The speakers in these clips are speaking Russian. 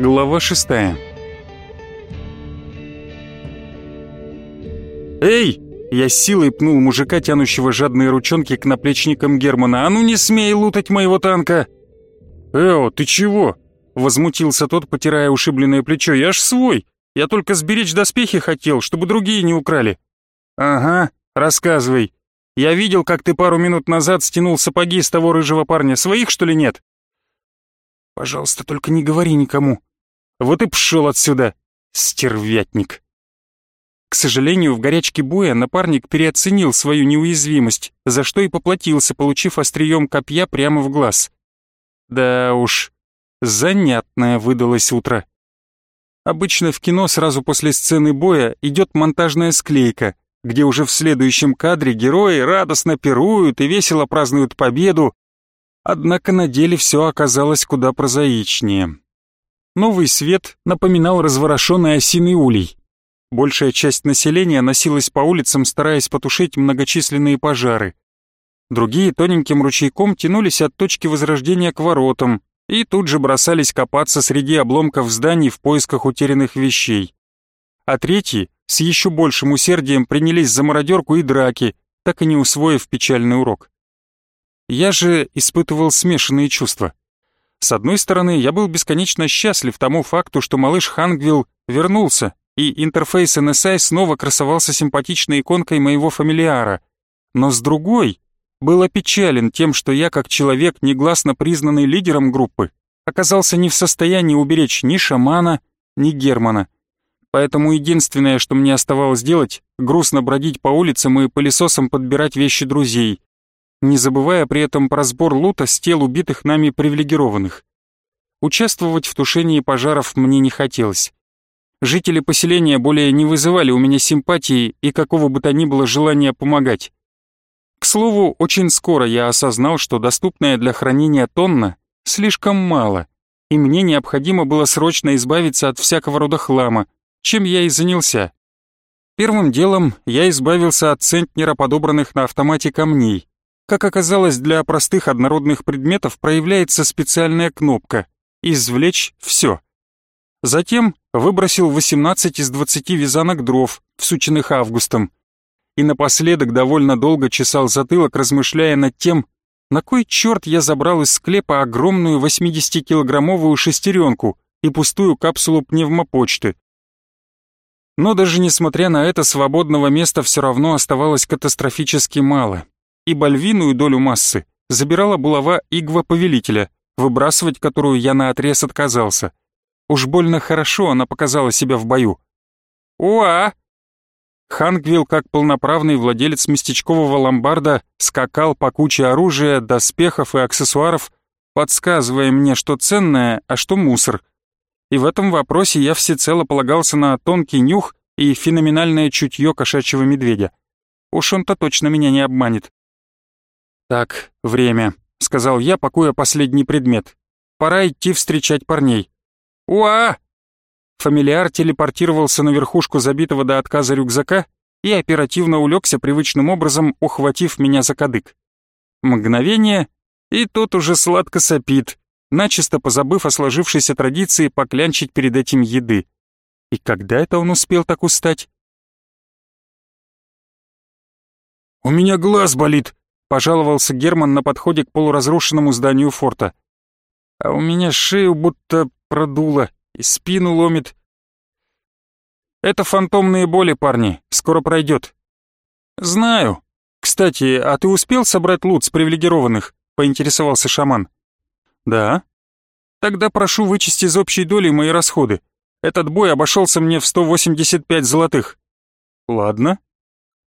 Глава шестая. «Эй!» Я силой пнул мужика, тянущего жадные ручонки к наплечникам Германа. «А ну не смей лутать моего танка!» «Эо, ты чего?» Возмутился тот, потирая ушибленное плечо. «Я ж свой! Я только сберечь доспехи хотел, чтобы другие не украли». «Ага, рассказывай. Я видел, как ты пару минут назад стянул сапоги с того рыжего парня. Своих, что ли, нет?» «Пожалуйста, только не говори никому», вот и пшел отсюда, стервятник. К сожалению, в горячке боя напарник переоценил свою неуязвимость, за что и поплатился, получив острием копья прямо в глаз. Да уж, занятное выдалось утро. Обычно в кино сразу после сцены боя идет монтажная склейка, где уже в следующем кадре герои радостно пируют и весело празднуют победу, однако на деле все оказалось куда прозаичнее. Новый свет напоминал разворошенный осиный улей. Большая часть населения носилась по улицам, стараясь потушить многочисленные пожары. Другие тоненьким ручейком тянулись от точки возрождения к воротам и тут же бросались копаться среди обломков зданий в поисках утерянных вещей. А третьи с еще большим усердием принялись за мародерку и драки, так и не усвоив печальный урок. Я же испытывал смешанные чувства. С одной стороны, я был бесконечно счастлив тому факту, что малыш Хангвилл вернулся, и интерфейс NSI снова красовался симпатичной иконкой моего фамилиара. Но с другой, был опечален тем, что я, как человек, негласно признанный лидером группы, оказался не в состоянии уберечь ни шамана, ни Германа. Поэтому единственное, что мне оставалось делать, грустно бродить по улицам и пылесосом подбирать вещи друзей не забывая при этом про сбор лута с тел убитых нами привилегированных. Участвовать в тушении пожаров мне не хотелось. Жители поселения более не вызывали у меня симпатии и какого бы то ни было желания помогать. К слову, очень скоро я осознал, что доступная для хранения тонна слишком мало, и мне необходимо было срочно избавиться от всякого рода хлама, чем я и занялся. Первым делом я избавился от центнера подобранных на автомате камней, как оказалось, для простых однородных предметов проявляется специальная кнопка «Извлечь все». Затем выбросил 18 из 20 вязанок дров, всученных августом. И напоследок довольно долго чесал затылок, размышляя над тем, на кой черт я забрал из склепа огромную 80-килограммовую шестеренку и пустую капсулу пневмопочты. Но даже несмотря на это, свободного места все равно оставалось катастрофически мало ибо львиную долю массы забирала булава игва повелителя, выбрасывать которую я наотрез отказался. Уж больно хорошо она показала себя в бою. «Уа!» Хангвилл, как полноправный владелец местечкового ломбарда, скакал по куче оружия, доспехов и аксессуаров, подсказывая мне, что ценное, а что мусор. И в этом вопросе я всецело полагался на тонкий нюх и феноменальное чутье кошачьего медведя. Уж он-то точно меня не обманет. «Так, время», — сказал я, пакуя последний предмет. «Пора идти встречать парней». «Уа!» Фамилиар телепортировался на верхушку забитого до отказа рюкзака и оперативно улегся привычным образом, ухватив меня за кадык. Мгновение, и тот уже сладко сопит, начисто позабыв о сложившейся традиции поклянчить перед этим еды. И когда это он успел так устать? «У меня глаз болит», Пожаловался Герман на подходе к полуразрушенному зданию форта. А у меня шею будто продуло и спину ломит. Это фантомные боли, парни, скоро пройдет. Знаю. Кстати, а ты успел собрать лут с привилегированных? Поинтересовался шаман. Да. Тогда прошу вычесть из общей доли мои расходы. Этот бой обошелся мне в 185 золотых. Ладно.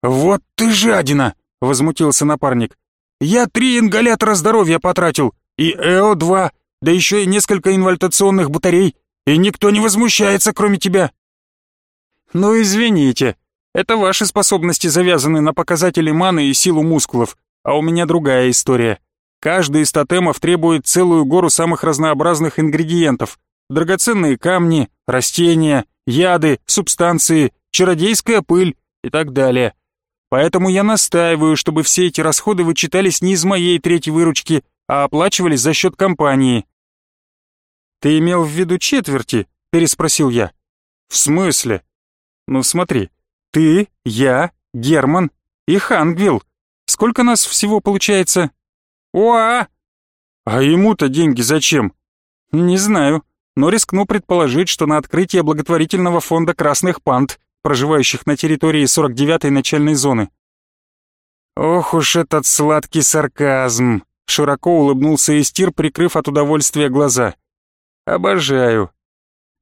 Вот ты жадина! — возмутился напарник. «Я три ингалятора здоровья потратил, и ЭО-2, да еще и несколько инвальтационных батарей, и никто не возмущается, кроме тебя». «Ну, извините, это ваши способности завязаны на показатели маны и силу мускулов, а у меня другая история. Каждый из тотемов требует целую гору самых разнообразных ингредиентов. Драгоценные камни, растения, яды, субстанции, чародейская пыль и так далее. Поэтому я настаиваю, чтобы все эти расходы вычитались не из моей третьей выручки, а оплачивались за счет компании. Ты имел в виду четверти? Переспросил я. В смысле? Ну смотри, ты, я, Герман и Хангвилл. Сколько нас всего получается? Уа! А ему-то деньги зачем? Не знаю, но рискну предположить, что на открытие благотворительного фонда красных панд, проживающих на территории 49-й начальной зоны. Ох уж этот сладкий сарказм, широко улыбнулся Истир, прикрыв от удовольствия глаза. Обожаю.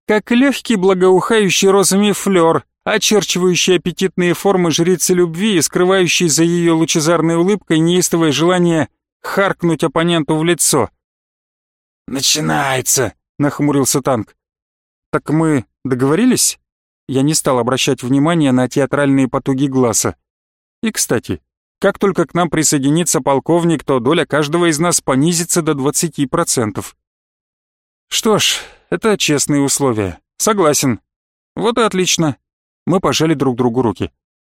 Как легкий благоухающий розами флёр, очерчивающий аппетитные формы жрицы любви и скрывающий за ее лучезарной улыбкой неистовое желание харкнуть оппоненту в лицо. «Начинается!» — нахмурился танк. «Так мы договорились?» Я не стал обращать внимания на театральные потуги глаза. И, кстати, как только к нам присоединится полковник, то доля каждого из нас понизится до 20%. Что ж, это честные условия. Согласен. Вот и отлично. Мы пожали друг другу руки.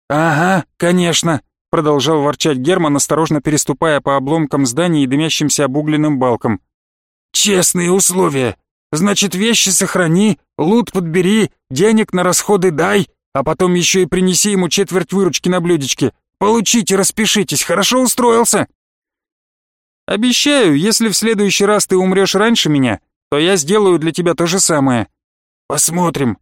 «Ага, конечно», — продолжал ворчать Герман, осторожно переступая по обломкам здания и дымящимся обугленным балкам. «Честные условия. Значит, вещи сохрани, лут подбери, денег на расходы дай, а потом еще и принеси ему четверть выручки на блюдечке. Получите, распишитесь, хорошо устроился?» «Обещаю, если в следующий раз ты умрешь раньше меня, то я сделаю для тебя то же самое». «Посмотрим»,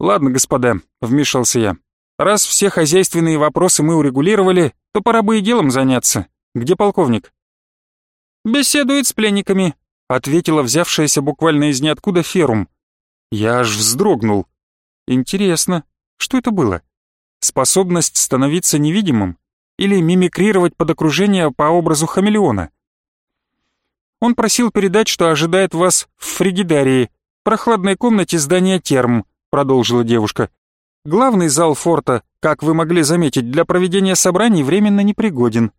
«Ладно, господа», — вмешался я. «Раз все хозяйственные вопросы мы урегулировали, то пора бы и делом заняться. Где полковник?» «Беседует с пленниками», — ответила взявшаяся буквально из ниоткуда Ферум. Я аж вздрогнул. «Интересно, что это было? Способность становиться невидимым? Или мимикрировать под окружение по образу хамелеона?» Он просил передать, что ожидает вас в фригидарии, прохладной комнате здания терм, — продолжила девушка. «Главный зал форта, как вы могли заметить, для проведения собраний временно непригоден».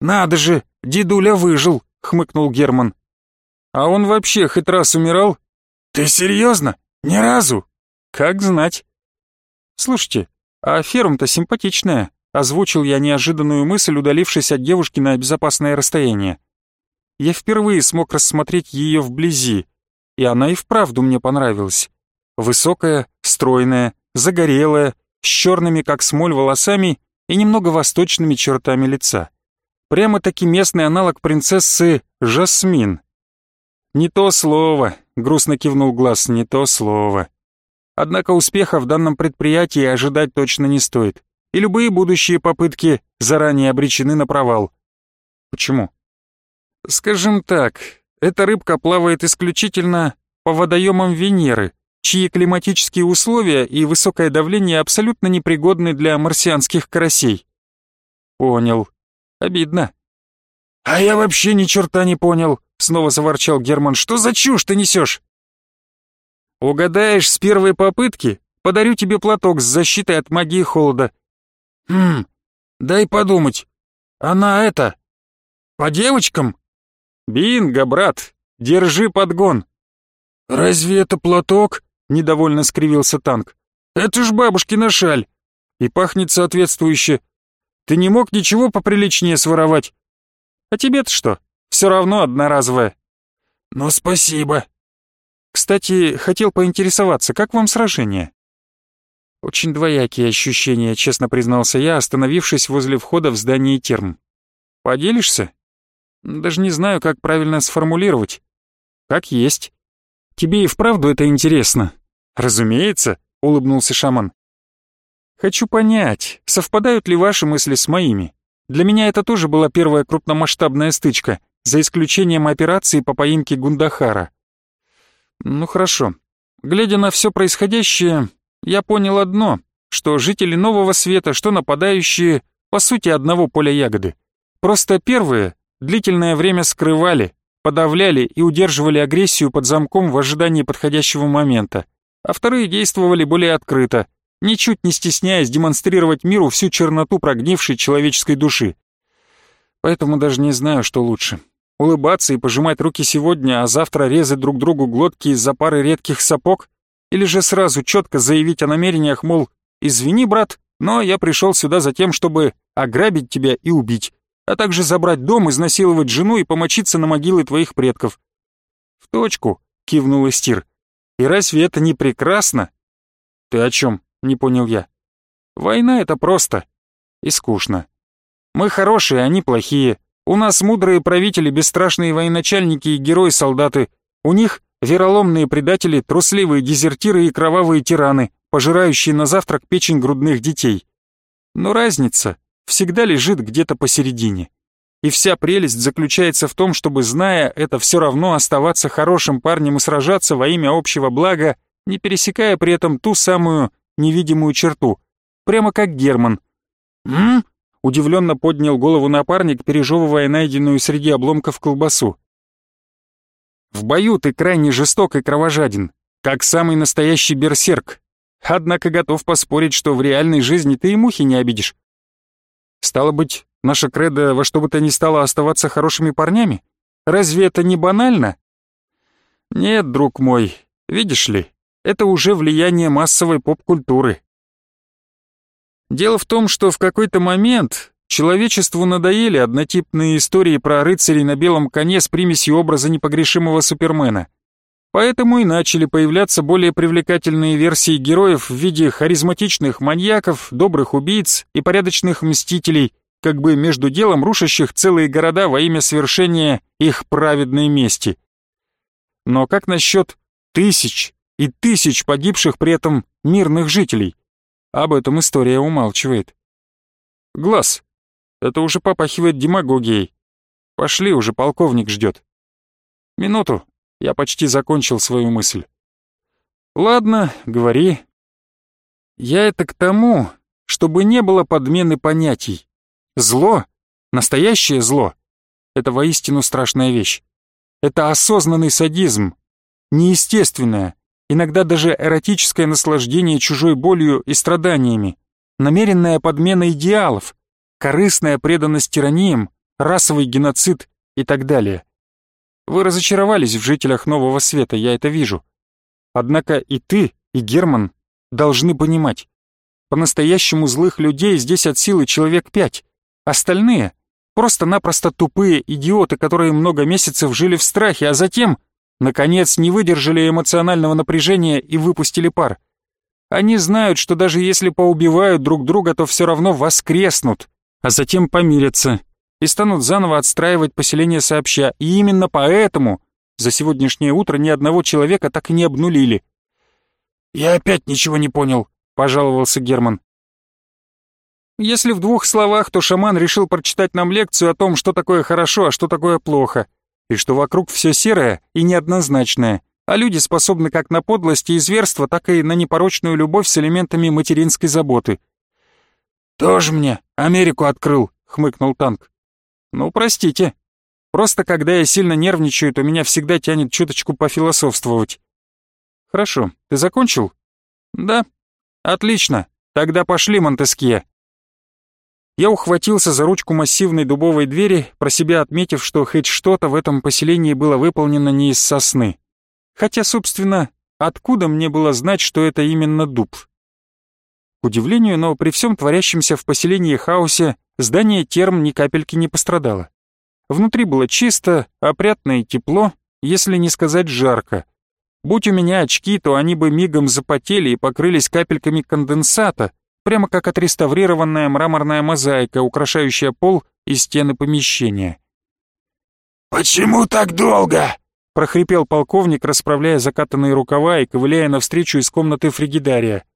«Надо же, дедуля выжил», — хмыкнул Герман. «А он вообще хоть раз умирал?» «Ты серьезно? Ни разу?» «Как знать». «Слушайте, а ферм-то симпатичная», — озвучил я неожиданную мысль, удалившись от девушки на безопасное расстояние. Я впервые смог рассмотреть ее вблизи, и она и вправду мне понравилась. Высокая, стройная, загорелая, с черными, как смоль, волосами и немного восточными чертами лица. Прямо-таки местный аналог принцессы Жасмин. «Не то слово», — грустно кивнул глаз, — «не то слово». Однако успеха в данном предприятии ожидать точно не стоит, и любые будущие попытки заранее обречены на провал. Почему? Скажем так, эта рыбка плавает исключительно по водоемам Венеры, чьи климатические условия и высокое давление абсолютно непригодны для марсианских карасей. Понял. Обидно. А я вообще ни черта не понял, снова заворчал Герман. Что за чушь ты несешь? Угадаешь с первой попытки, подарю тебе платок с защитой от магии холода. Хм, дай подумать. Она это... По девочкам? Бинго, брат, держи подгон. Разве это платок? Недовольно скривился танк. «Это ж бабушкина шаль! И пахнет соответствующе. Ты не мог ничего поприличнее своровать? А тебе-то что? Все равно одноразовое». «Ну, спасибо». «Кстати, хотел поинтересоваться, как вам сражение?» «Очень двоякие ощущения», — честно признался я, остановившись возле входа в здание терм. «Поделишься?» «Даже не знаю, как правильно сформулировать». «Как есть». «Тебе и вправду это интересно?» «Разумеется», — улыбнулся шаман. «Хочу понять, совпадают ли ваши мысли с моими. Для меня это тоже была первая крупномасштабная стычка, за исключением операции по поимке Гундахара. Ну хорошо. Глядя на все происходящее, я понял одно, что жители Нового Света, что нападающие, по сути одного поля ягоды. Просто первые длительное время скрывали, подавляли и удерживали агрессию под замком в ожидании подходящего момента а вторые действовали более открыто, ничуть не стесняясь демонстрировать миру всю черноту прогнившей человеческой души. Поэтому даже не знаю, что лучше. Улыбаться и пожимать руки сегодня, а завтра резать друг другу глотки из-за пары редких сапог? Или же сразу четко заявить о намерениях, мол, «Извини, брат, но я пришел сюда за тем, чтобы ограбить тебя и убить, а также забрать дом, изнасиловать жену и помочиться на могилы твоих предков». В точку, кивнул Истир. «И разве это не прекрасно?» «Ты о чем?» — не понял я. «Война — это просто и скучно. Мы хорошие, они плохие. У нас мудрые правители, бесстрашные военачальники и герои-солдаты. У них вероломные предатели, трусливые дезертиры и кровавые тираны, пожирающие на завтрак печень грудных детей. Но разница всегда лежит где-то посередине. И вся прелесть заключается в том, чтобы, зная это, все равно оставаться хорошим парнем и сражаться во имя общего блага, не пересекая при этом ту самую невидимую черту, прямо как Герман. «М?», Удивленно поднял голову напарник, пережевывая найденную среди обломков колбасу. «В бою ты крайне жесток и кровожаден, как самый настоящий берсерк. Однако готов поспорить, что в реальной жизни ты и мухи не обидишь. Стало быть, наша кредо во что бы то ни стало оставаться хорошими парнями? Разве это не банально? Нет, друг мой, видишь ли, это уже влияние массовой поп-культуры. Дело в том, что в какой-то момент человечеству надоели однотипные истории про рыцарей на белом коне с примесью образа непогрешимого Супермена. Поэтому и начали появляться более привлекательные версии героев в виде харизматичных маньяков, добрых убийц и порядочных мстителей, как бы между делом рушащих целые города во имя свершения их праведной мести. Но как насчет тысяч и тысяч погибших при этом мирных жителей? Об этом история умалчивает. Глаз. Это уже попахивает демагогией. Пошли уже, полковник ждет. Минуту, я почти закончил свою мысль. Ладно, говори. Я это к тому, чтобы не было подмены понятий. Зло, настоящее зло, это воистину страшная вещь. Это осознанный садизм, неестественное, иногда даже эротическое наслаждение чужой болью и страданиями, намеренная подмена идеалов, корыстная преданность тираниям, расовый геноцид и так далее. Вы разочаровались в жителях Нового Света, я это вижу. Однако и ты, и Герман должны понимать, по-настоящему злых людей здесь от силы человек пять. Остальные — просто-напросто тупые идиоты, которые много месяцев жили в страхе, а затем наконец не выдержали эмоционального напряжения и выпустили пар. Они знают, что даже если поубивают друг друга, то все равно воскреснут, а затем помирятся и станут заново отстраивать поселение сообща. И именно поэтому за сегодняшнее утро ни одного человека так и не обнулили. «Я опять ничего не понял», — пожаловался Герман. Если в двух словах, то шаман решил прочитать нам лекцию о том, что такое хорошо, а что такое плохо и что вокруг все серое и неоднозначное, а люди способны как на подлость и зверство, так и на непорочную любовь с элементами материнской заботы. «Тоже мне Америку открыл», — хмыкнул танк. «Ну, простите. Просто когда я сильно нервничаю, то меня всегда тянет чуточку пофилософствовать». «Хорошо, ты закончил?» «Да». «Отлично. Тогда пошли, Монтескье». Я ухватился за ручку массивной дубовой двери, про себя отметив, что хоть что-то в этом поселении было выполнено не из сосны. Хотя, собственно, откуда мне было знать, что это именно дуб? К удивлению, но при всем творящемся в поселении хаосе, здание терм ни капельки не пострадало. Внутри было чисто, опрятно и тепло, если не сказать жарко. Будь у меня очки, то они бы мигом запотели и покрылись капельками конденсата, прямо как отреставрированная мраморная мозаика, украшающая пол и стены помещения. «Почему так долго?» — прохрипел полковник, расправляя закатанные рукава и ковыляя навстречу из комнаты фригидария.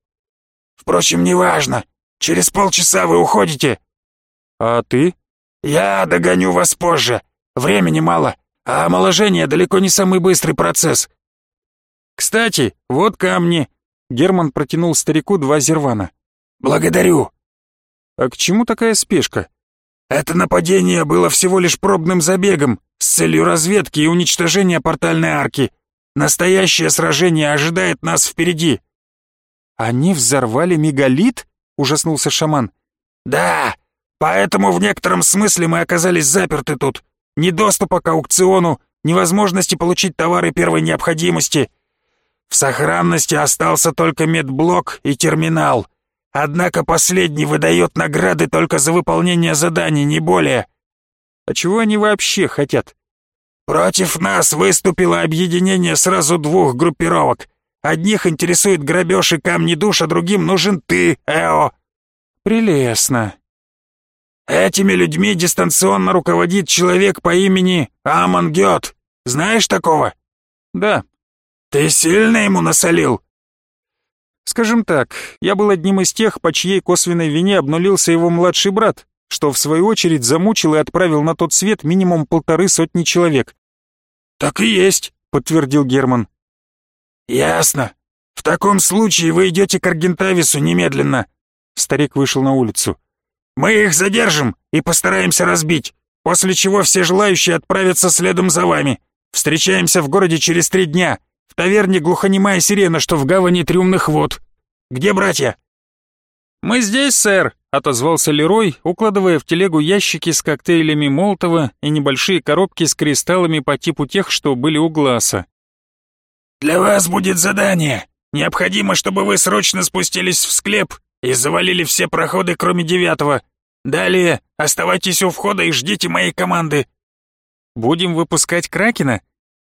«Впрочем, неважно. Через полчаса вы уходите». «А ты?» «Я догоню вас позже. Времени мало, а омоложение далеко не самый быстрый процесс». «Кстати, вот камни». Герман протянул старику два зервана. «Благодарю». «А к чему такая спешка?» «Это нападение было всего лишь пробным забегом с целью разведки и уничтожения портальной арки. Настоящее сражение ожидает нас впереди». «Они взорвали мегалит?» — ужаснулся шаман. «Да, поэтому в некотором смысле мы оказались заперты тут. Ни доступа к аукциону, ни возможности получить товары первой необходимости. В сохранности остался только медблок и терминал. Однако последний выдает награды только за выполнение заданий, не более. А чего они вообще хотят? Против нас выступило объединение сразу двух группировок. Одних интересует грабеж и камни душ, а другим нужен ты, Эо». «Прелестно». «Этими людьми дистанционно руководит человек по имени Амон. Знаешь такого?» «Да». «Ты сильно ему насолил?» Скажем так, я был одним из тех, по чьей косвенной вине обнулился его младший брат, что в свою очередь замучил и отправил на тот свет минимум полторы сотни человек. «Так и есть», — подтвердил Герман. «Ясно. В таком случае вы идете к Аргентавису немедленно». Старик вышел на улицу. «Мы их задержим и постараемся разбить, после чего все желающие отправятся следом за вами. Встречаемся в городе через три дня, в таверне глухонемая сирена, что в гавани трюмных вод. Где братья?» «Мы здесь, сэр», — отозвался Лерой, укладывая в телегу ящики с коктейлями Молотова и небольшие коробки с кристаллами по типу тех, что были у Гласа. «Для вас будет задание. Необходимо, чтобы вы срочно спустились в склеп и завалили все проходы, кроме девятого. Далее оставайтесь у входа и ждите моей команды». «Будем выпускать Кракена?»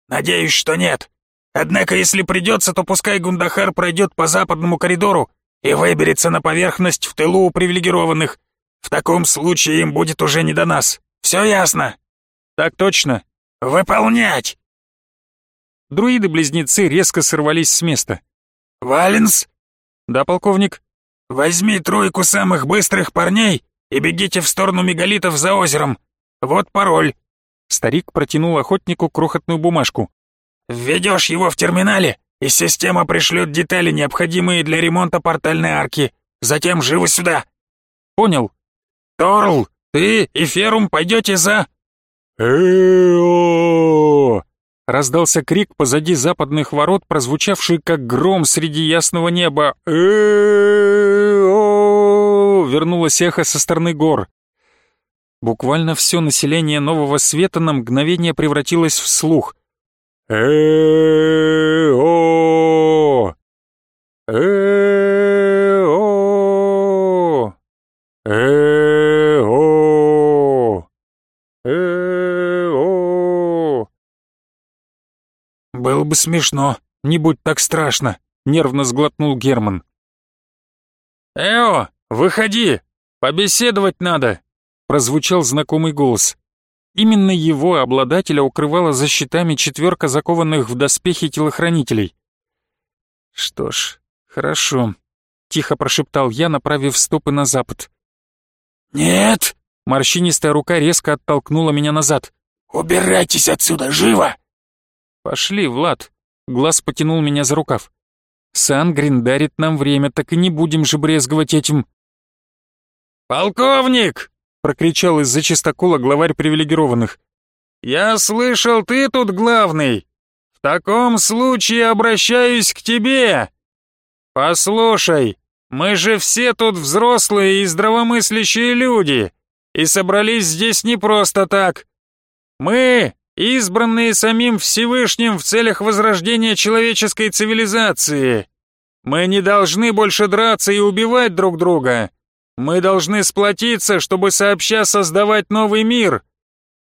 «Надеюсь, что нет. Однако, если придется, то пускай Гундахар пройдет по западному коридору и выберется на поверхность в тылу у привилегированных. В таком случае им будет уже не до нас. Все ясно?» «Так точно». «Выполнять!» Друиды-близнецы резко сорвались с места. «Валенс?» «Да, полковник?» «Возьми тройку самых быстрых парней и бегите в сторону мегалитов за озером. Вот пароль». Старик протянул охотнику крохотную бумажку. «Введешь его в терминале, и система пришлет детали, необходимые для ремонта портальной арки. Затем живо сюда». «Понял». «Торл, ты и Ферум пойдете за...» «Э-о-о!» Раздался крик позади западных ворот, прозвучавший как гром среди ясного неба. э Вернулось эхо со стороны гор. Буквально все население Нового Света на мгновение превратилось в слух. Э э э «Было бы смешно, не будь так страшно», — нервно сглотнул Герман. «Эо, выходи! Побеседовать надо!» — прозвучал знакомый голос. Именно его обладателя укрывала за щитами четверка закованных в доспехи телохранителей. «Что ж, хорошо», — тихо прошептал я, направив стопы на запад. «Нет!» — морщинистая рука резко оттолкнула меня назад. «Убирайтесь отсюда, живо!» «Пошли, Влад!» Глаз потянул меня за рукав. «Сангрин дарит нам время, так и не будем же брезговать этим!» «Полковник!» — прокричал из-за чистокола главарь привилегированных. «Я слышал, ты тут главный! В таком случае обращаюсь к тебе! Послушай, мы же все тут взрослые и здравомыслящие люди, и собрались здесь не просто так. Мы избранные самим Всевышним в целях возрождения человеческой цивилизации. Мы не должны больше драться и убивать друг друга. Мы должны сплотиться, чтобы сообща создавать новый мир.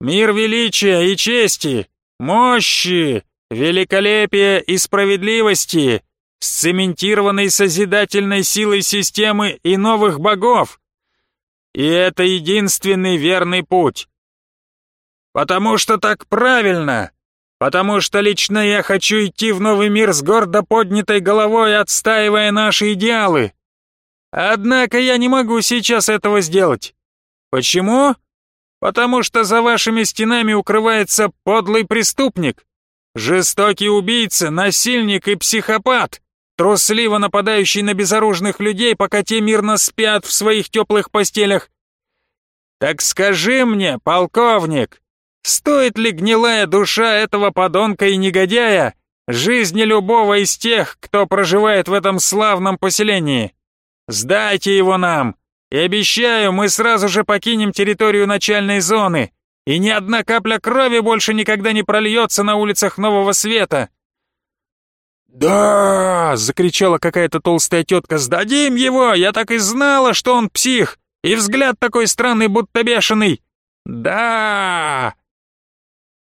Мир величия и чести, мощи, великолепия и справедливости, сцементированной созидательной силой системы и новых богов. И это единственный верный путь. Потому что так правильно. Потому что лично я хочу идти в новый мир с гордо поднятой головой, отстаивая наши идеалы. Однако я не могу сейчас этого сделать. Почему? Потому что за вашими стенами укрывается подлый преступник, жестокий убийца, насильник и психопат, трусливо нападающий на безоружных людей, пока те мирно спят в своих теплых постелях. Так скажи мне, полковник, Стоит ли гнилая душа этого подонка и негодяя жизни любого из тех, кто проживает в этом славном поселении? Сдайте его нам, и обещаю, мы сразу же покинем территорию начальной зоны, и ни одна капля крови больше никогда не прольется на улицах Нового Света. «Да!» — закричала какая-то толстая тетка. «Сдадим его! Я так и знала, что он псих! И взгляд такой странный, будто бешеный!» «Да!»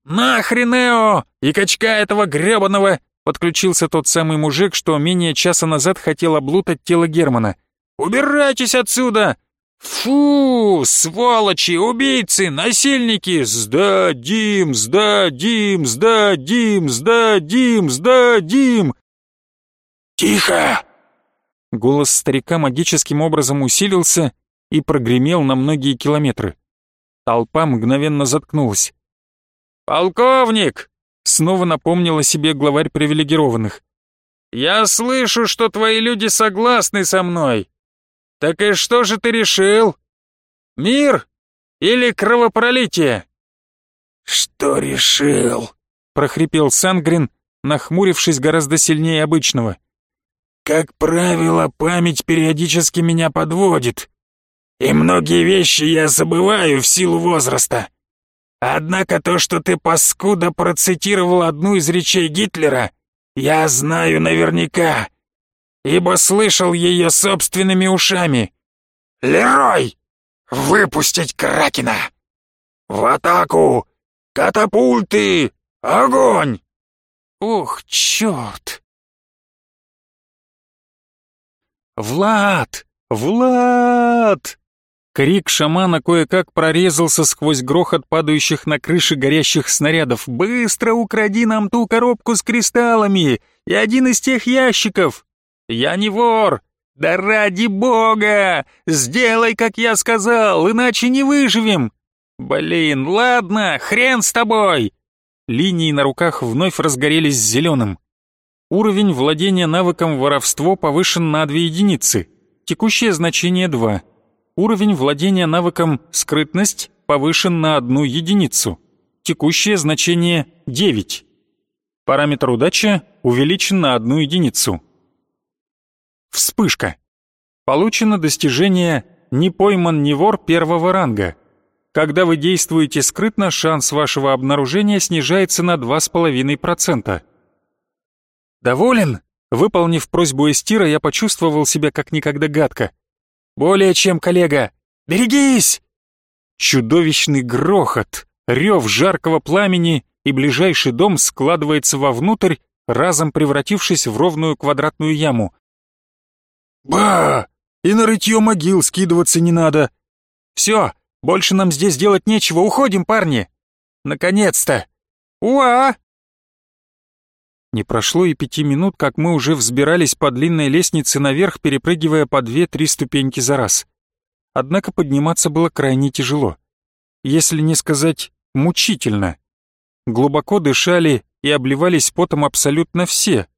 «Нахрен, Эо! И качка этого гребаного!» Подключился тот самый мужик, что менее часа назад хотел облутать тело Германа. «Убирайтесь отсюда! «Фу, сволочи, убийцы, насильники! Сдадим, сдадим, сдадим, сдадим, сдадим!» «Тихо!» Голос старика магическим образом усилился и прогремел на многие километры. Толпа мгновенно заткнулась. «Полковник!» — снова напомнил о себе главарь привилегированных. «Я слышу, что твои люди согласны со мной. «Так и что же ты решил? Мир или кровопролитие?» «Что решил?» — прохрипел Сангрин, нахмурившись гораздо сильнее обычного. «Как правило, память периодически меня подводит, и многие вещи я забываю в силу возраста. Однако то, что ты, паскуда, процитировал одну из речей Гитлера, я знаю наверняка ибо слышал ее собственными ушами. «Лерой! Выпустить Кракена! В атаку! Катапульты! Огонь!» «Ох, черт!» «Влад! Влад!» Крик шамана кое-как прорезался сквозь грохот падающих на крыши горящих снарядов. «Быстро укради нам ту коробку с кристаллами и один из тех ящиков! «Я не вор! Да ради бога! Сделай, как я сказал, иначе не выживем! Блин, ладно, хрен с тобой!» Линии на руках вновь разгорелись зеленым. Уровень владения навыком воровство повышен на 2 единицы. Текущее значение 2. Уровень владения навыком скрытность повышен на 1 единицу. Текущее значение 9. Параметр удача увеличен на 1 единицу. Вспышка. Получено достижение «Не пойман не вор» первого ранга. Когда вы действуете скрытно, шанс вашего обнаружения снижается на 2,5%. Доволен? Выполнив просьбу Эстира, я почувствовал себя как никогда гадко. «Более чем, коллега! Берегись!» Чудовищный грохот, рев жаркого пламени, и ближайший дом складывается вовнутрь, разом превратившись в ровную квадратную яму. «Ба! И на рытье могил скидываться не надо!» «Все, больше нам здесь делать нечего, уходим, парни!» «Наконец-то! Уа!» Не прошло и пяти минут, как мы уже взбирались по длинной лестнице наверх, перепрыгивая по две-три ступеньки за раз. Однако подниматься было крайне тяжело. Если не сказать мучительно. Глубоко дышали и обливались потом абсолютно все,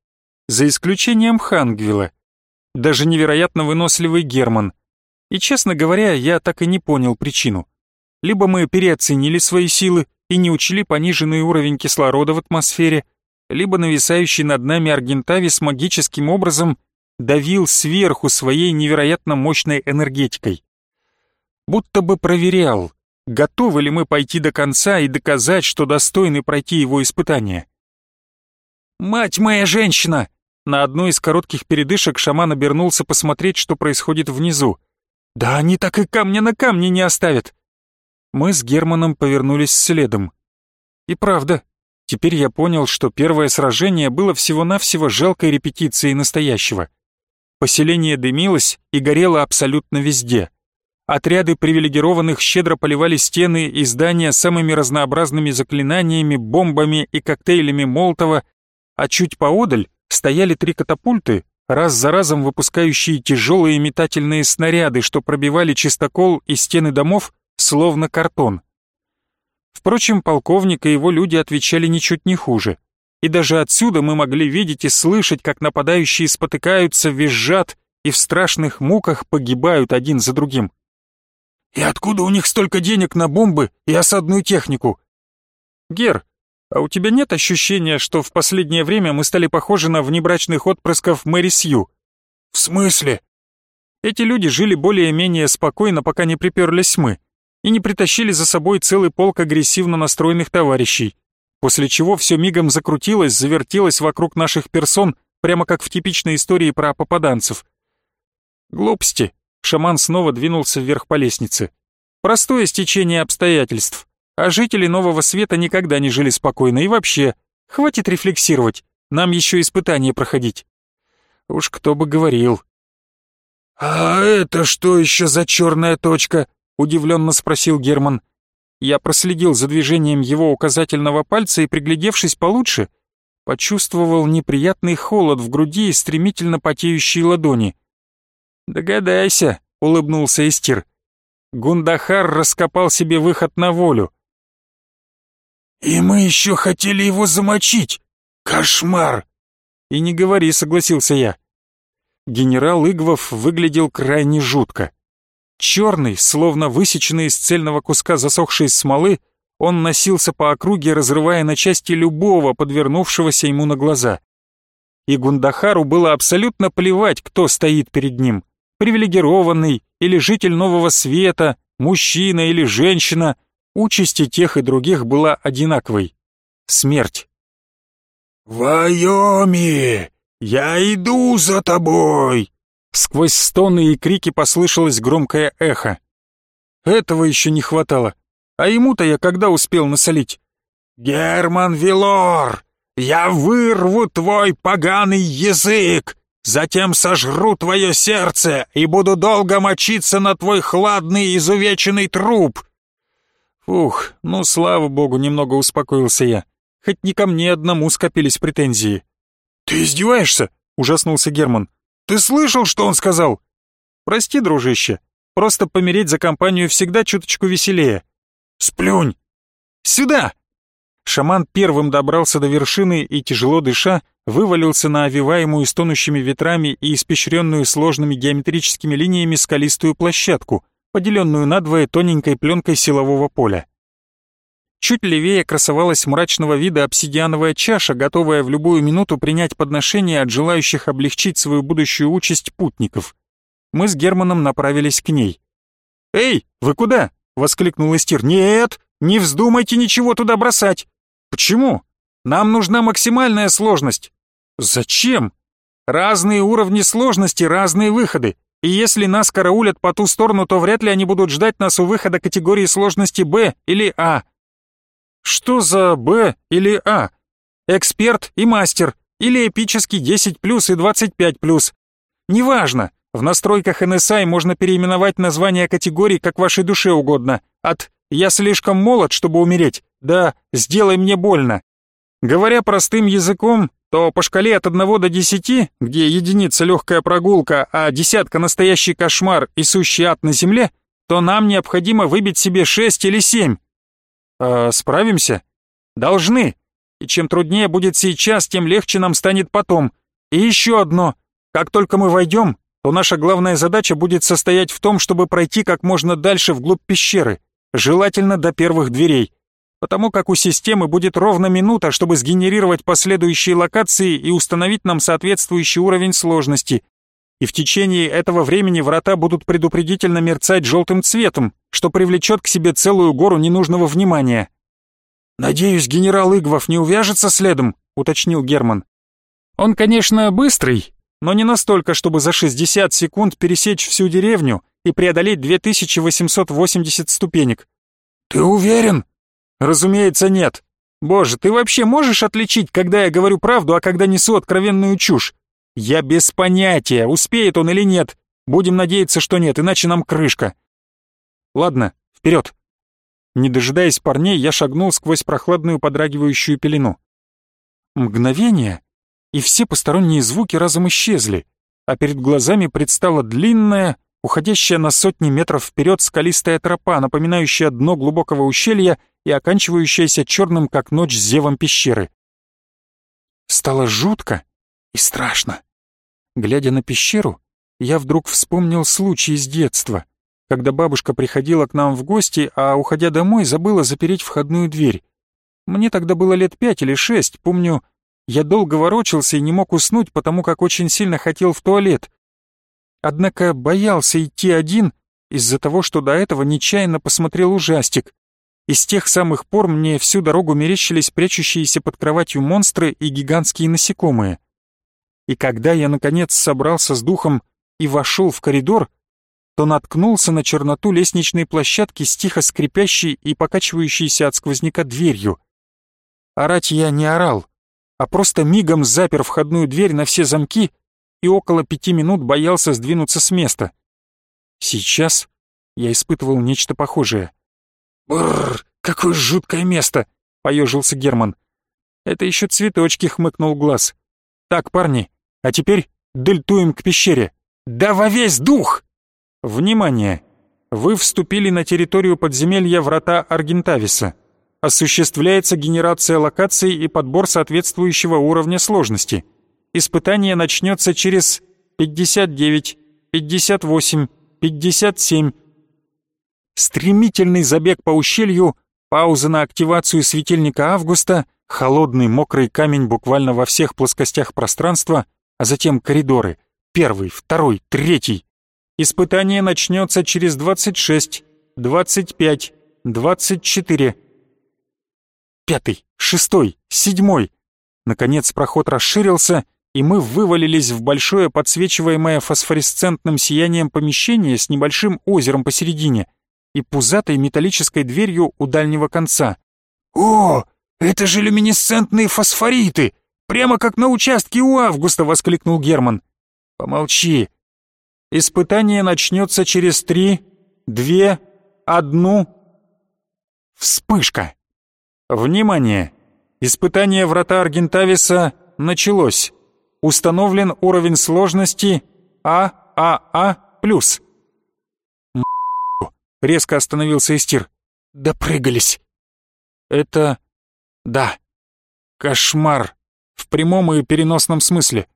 за исключением Хангвилла, даже невероятно выносливый Герман. И, честно говоря, я так и не понял причину. Либо мы переоценили свои силы и не учли пониженный уровень кислорода в атмосфере, либо нависающий над нами Аргентавис магическим образом давил сверху своей невероятно мощной энергетикой. Будто бы проверял, готовы ли мы пойти до конца и доказать, что достойны пройти его испытания. «Мать моя женщина!» На одной из коротких передышек шаман обернулся посмотреть, что происходит внизу. «Да они так и камня на камне не оставят!» Мы с Германом повернулись следом. И правда, теперь я понял, что первое сражение было всего-навсего жалкой репетицией настоящего. Поселение дымилось и горело абсолютно везде. Отряды привилегированных щедро поливали стены и здания самыми разнообразными заклинаниями, бомбами и коктейлями Молотова, а чуть поодаль стояли три катапульты, раз за разом выпускающие тяжелые метательные снаряды, что пробивали чистокол и стены домов, словно картон. Впрочем, полковник и его люди отвечали ничуть не хуже. И даже отсюда мы могли видеть и слышать, как нападающие спотыкаются, визжат и в страшных муках погибают один за другим. «И откуда у них столько денег на бомбы и осадную технику?» «Гер, а у тебя нет ощущения, что в последнее время мы стали похожи на внебрачных отпрысков Мэри Сью? В смысле? Эти люди жили более-менее спокойно, пока не приперлись мы, и не притащили за собой целый полк агрессивно настроенных товарищей, после чего все мигом закрутилось, завертелось вокруг наших персон, прямо как в типичной истории про попаданцев. Глупости. Шаман снова двинулся вверх по лестнице. Простое стечение обстоятельств. А жители Нового Света никогда не жили спокойно и вообще, хватит рефлексировать, нам еще испытания проходить. Уж кто бы говорил. «А это что еще за черная точка?» — удивленно спросил Герман. Я проследил за движением его указательного пальца и, приглядевшись получше, почувствовал неприятный холод в груди и стремительно потеющие ладони. «Догадайся», — улыбнулся Истир. Гундахар раскопал себе выход на волю. «И мы еще хотели его замочить! Кошмар!» «И не говори», — согласился я. Генерал Игвов выглядел крайне жутко. Черный, словно высеченный из цельного куска засохшей смолы, он носился по округе, разрывая на части любого, подвернувшегося ему на глаза. И Гундахару было абсолютно плевать, кто стоит перед ним. Привилегированный или житель Нового Света, мужчина или женщина, участи тех и других была одинаковой. Смерть. «Вайоми, я иду за тобой!» Сквозь стоны и крики послышалось громкое эхо. Этого еще не хватало. А ему-то я когда успел насолить? «Герман Вилор, я вырву твой поганый язык, затем сожру твое сердце и буду долго мочиться на твой хладный изувеченный труп!» Фух, ну слава богу, немного успокоился я. Хоть не ко мне одному скопились претензии. «Ты издеваешься?» — ужаснулся Герман. «Ты слышал, что он сказал?» «Прости, дружище, просто помереть за компанию всегда чуточку веселее. Сплюнь! Сюда!» Шаман первым добрался до вершины и, тяжело дыша, вывалился на овиваемую стонущими ветрами и испещренную сложными геометрическими линиями скалистую площадку, поделенную надвое тоненькой пленкой силового поля. Чуть левее красовалась мрачного вида обсидиановая чаша, готовая в любую минуту принять подношение от желающих облегчить свою будущую участь путников. Мы с Германом направились к ней. «Эй, вы куда?» — воскликнул Истир. «Нет, не вздумайте ничего туда бросать!» «Почему? Нам нужна максимальная сложность». «Зачем? Разные уровни сложности, разные выходы. И если нас караулят по ту сторону, то вряд ли они будут ждать нас у выхода категории сложности Б или А. Что за Б или А? Эксперт и мастер, или эпический 10+, и 25+. Неважно, в настройках NSI можно переименовать название категорий как вашей душе угодно. От «я слишком молод, чтобы умереть» до «сделай мне больно». Говоря простым языком, то по шкале от 1 до 10, где единица легкая прогулка, а десятка настоящий кошмар и сущий ад на земле, то нам необходимо выбить себе 6 или 7. А справимся? Должны. И чем труднее будет сейчас, тем легче нам станет потом. И еще одно. Как только мы войдем, то наша главная задача будет состоять в том, чтобы пройти как можно дальше вглубь пещеры, желательно до первых дверей, потому как у системы будет ровно минута, чтобы сгенерировать последующие локации и установить нам соответствующий уровень сложности. И в течение этого времени врата будут предупредительно мерцать желтым цветом, что привлечет к себе целую гору ненужного внимания. «Надеюсь, генерал Игвов не увяжется следом», — уточнил Герман. «Он, конечно, быстрый, но не настолько, чтобы за 60 секунд пересечь всю деревню и преодолеть 2880 ступенек. «Ты уверен?» «Разумеется, нет. Боже, ты вообще можешь отличить, когда я говорю правду, а когда несу откровенную чушь? Я без понятия, успеет он или нет. Будем надеяться, что нет, иначе нам крышка. Ладно, вперед. Не дожидаясь парней, я шагнул сквозь прохладную подрагивающую пелену. Мгновение, и все посторонние звуки разом исчезли, а перед глазами предстала длинная, уходящая на сотни метров вперед скалистая тропа, напоминающая дно глубокого ущелья и оканчивающаяся черным, как ночь, зевом пещеры. Стало жутко и страшно. Глядя на пещеру, я вдруг вспомнил случай из детства, когда бабушка приходила к нам в гости, а, уходя домой, забыла запереть входную дверь. Мне тогда было лет пять или шесть, помню, я долго ворочался и не мог уснуть, потому как очень сильно хотел в туалет. Однако боялся идти один из-за того, что до этого нечаянно посмотрел ужастик. И с тех самых пор мне всю дорогу мерещились прячущиеся под кроватью монстры и гигантские насекомые. И когда я, наконец, собрался с духом и вошел в коридор, то наткнулся на черноту лестничной площадки с тихо скрипящей и покачивающейся от сквозняка дверью. Орать я не орал, а просто мигом запер входную дверь на все замки и около пяти минут боялся сдвинуться с места. Сейчас я испытывал нечто похожее. «Бррр, какое жуткое место!» — поежился Герман. «Это еще цветочки», — хмыкнул глаз. «Так, парни, а теперь дельтуем к пещере. Да во весь дух!» «Внимание! Вы вступили на территорию подземелья Врата Аргентависа. Осуществляется генерация локаций и подбор соответствующего уровня сложности. Испытание начнется через 59, 58, 57. Стремительный забег по ущелью, пауза на активацию светильника Августа, холодный мокрый камень буквально во всех плоскостях пространства, а затем коридоры. Первый, второй, третий. Испытание начнется через 26, 25, 24. Пятый, шестой, седьмой. Наконец проход расширился, и мы вывалились в большое подсвечиваемое фосфоресцентным сиянием помещение с небольшим озером посередине и пузатой металлической дверью у дальнего конца. «О, это же люминесцентные фосфориты! Прямо как на участке у Августа!» — воскликнул Герман. «Помолчи. Испытание начнется через три, две, одну...» Вспышка! Внимание! Испытание врата Аргентависа началось установлен уровень сложности ААА+. Резко остановился Истир. Допрыгались. Это... да. Кошмар. В прямом и переносном смысле.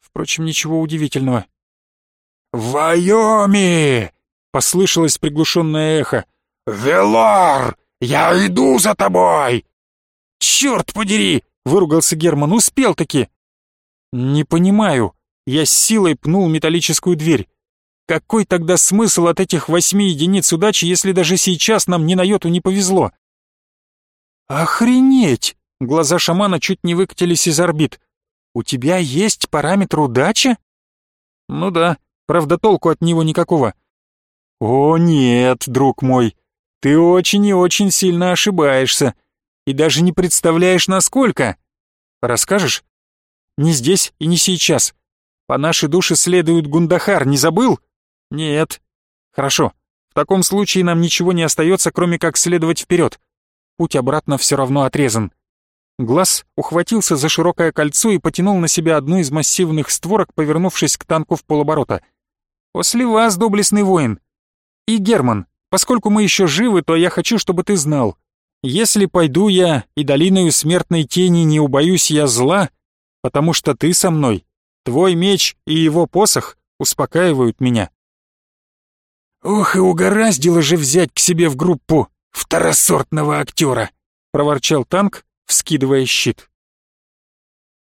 Впрочем, ничего удивительного. «Вайоми!» — послышалось приглушенное эхо. «Велор! Я иду за тобой!» «Черт подери!» — выругался Герман. «Успел-таки!» «Не понимаю». Я с силой пнул металлическую дверь. Какой тогда смысл от этих восьми единиц удачи, если даже сейчас нам ни на йоту не повезло? Охренеть! Глаза шамана чуть не выкатились из орбит. У тебя есть параметр удачи? Ну да, правда толку от него никакого. О нет, друг мой, ты очень и очень сильно ошибаешься. И даже не представляешь, насколько. Расскажешь? Не здесь и не сейчас. По нашей душе следует Гундахар, не забыл? Нет. Хорошо. В таком случае нам ничего не остается, кроме как следовать вперед. Путь обратно все равно отрезан. Глаз ухватился за широкое кольцо и потянул на себя одну из массивных створок, повернувшись к танку в полоборота. «После вас, доблестный воин. И Герман, поскольку мы еще живы, то я хочу, чтобы ты знал. Если пойду я и долиною смертной тени не убоюсь я зла, потому что ты со мной. Твой меч и его посох успокаивают меня». «Ох и угораздило же взять к себе в группу второсортного актера!» — проворчал танк, вскидывая щит.